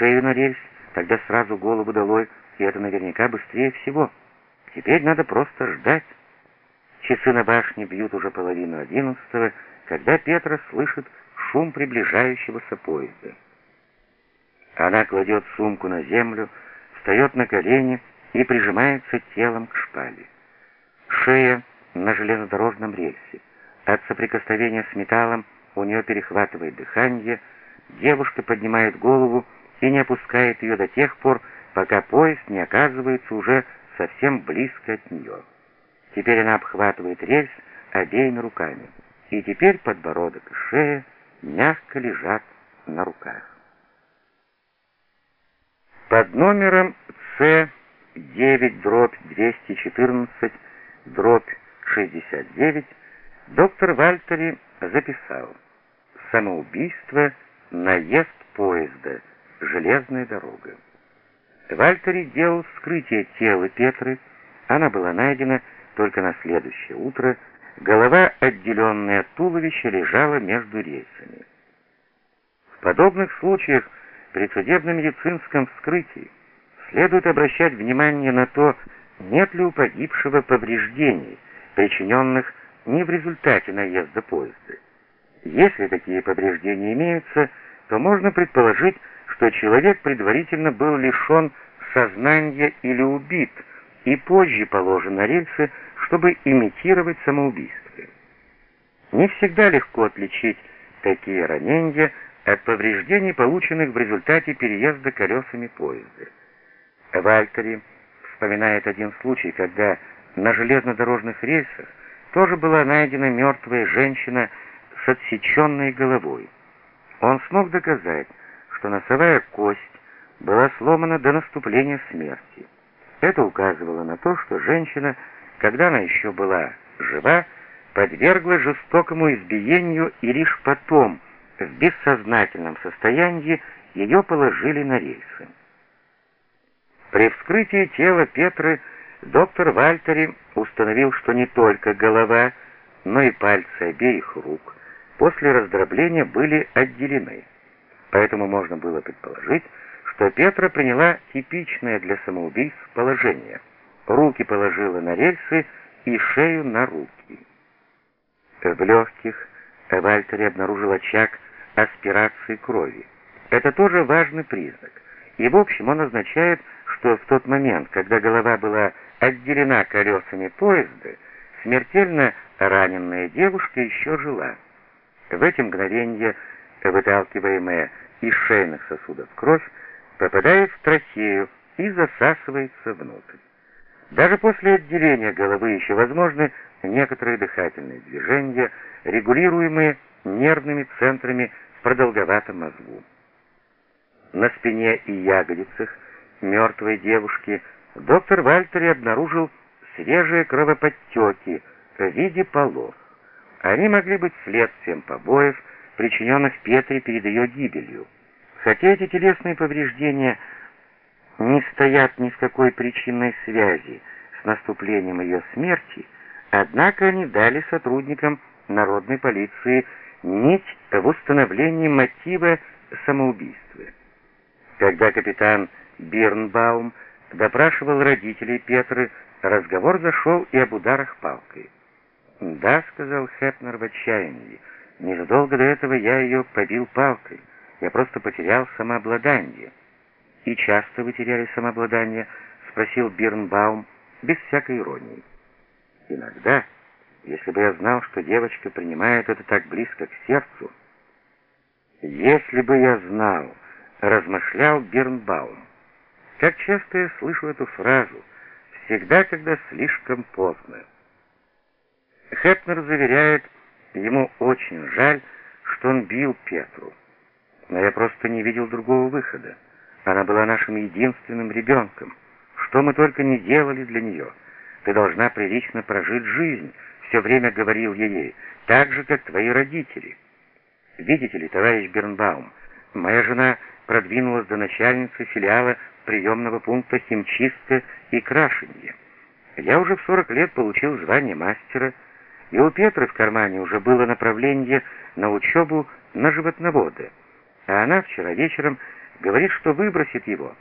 шею на рельс, тогда сразу голову долой, и это наверняка быстрее всего. Теперь надо просто ждать. Часы на башне бьют уже половину одиннадцатого, когда Петра слышит шум приближающегося поезда. Она кладет сумку на землю, встает на колени и прижимается телом к шпале. Шея на железнодорожном рельсе. От соприкосновения с металлом у нее перехватывает дыхание, девушка поднимает голову и не опускает ее до тех пор, пока поезд не оказывается уже совсем близко от нее. Теперь она обхватывает рельс обеими руками, и теперь подбородок и шея мягко лежат на руках. Под номером С9 дробь 214 дробь 69 доктор Вальтери записал «Самоубийство, наезд поезда, железная дорога». Вальтери делал вскрытие тела Петры, она была найдена только на следующее утро, голова, отделенная от туловища, лежала между рельсами. В подобных случаях при судебно-медицинском вскрытии следует обращать внимание на то, нет ли у погибшего повреждений, причиненных не в результате наезда поезда. Если такие повреждения имеются, то можно предположить, что человек предварительно был лишен сознания или убит, и позже положен на рельсы, чтобы имитировать самоубийство. Не всегда легко отличить такие ранения от повреждений, полученных в результате переезда колесами поезда. Вальтери вспоминает один случай, когда на железнодорожных рельсах тоже была найдена мертвая женщина с отсеченной головой. Он смог доказать, что носовая кость была сломана до наступления смерти. Это указывало на то, что женщина, когда она еще была жива, подвергла жестокому избиению и лишь потом, в бессознательном состоянии, ее положили на рельсы. При вскрытии тела Петры доктор Вальтери установил, что не только голова, но и пальцы обеих рук после раздробления были отделены. Поэтому можно было предположить, что Петра приняла типичное для самоубийств положение. Руки положила на рельсы и шею на руки. В легких Вальтери обнаружил очаг аспирации крови. Это тоже важный признак. И в общем он означает, что в тот момент, когда голова была отделена колесами поезда, смертельно раненная девушка еще жила. В эти мгновения, выталкиваемая из шейных сосудов кровь, попадает в трахею и засасывается внутрь. Даже после отделения головы еще возможны некоторые дыхательные движения, регулируемые нервными центрами в продолговатом мозгу. На спине и ягодицах мертвой девушки доктор Вальтери обнаружил свежие кровоподтеки в виде полос. Они могли быть следствием побоев, причиненных Петре перед ее гибелью. Хотя эти телесные повреждения не стоят ни в какой причинной связи с наступлением ее смерти, однако они дали сотрудникам народной полиции нить в установлении мотива самоубийства. Когда капитан Бирнбаум допрашивал родителей Петры, разговор зашел и об ударах палкой. «Да», — сказал Хепнер в отчаянии, — «незадолго до этого я ее побил палкой. Я просто потерял самообладание». «И часто вы теряли самообладание?» — спросил Бирнбаум без всякой иронии. «Иногда, если бы я знал, что девочка принимает это так близко к сердцу...» «Если бы я знал...» — размышлял Бирнбаум. «Как часто я слышу эту фразу, всегда, когда слишком поздно». Хепнер заверяет, ему очень жаль, что он бил Петру. Но я просто не видел другого выхода. Она была нашим единственным ребенком. Что мы только не делали для нее. Ты должна прилично прожить жизнь, все время говорил я ей, так же, как твои родители. Видите ли, товарищ Бернбаум, моя жена продвинулась до начальницы филиала приемного пункта химчистка и крашенье. Я уже в 40 лет получил звание мастера, и у Петры в кармане уже было направление на учебу на животновода, а она вчера вечером Говорит, что выбросит его,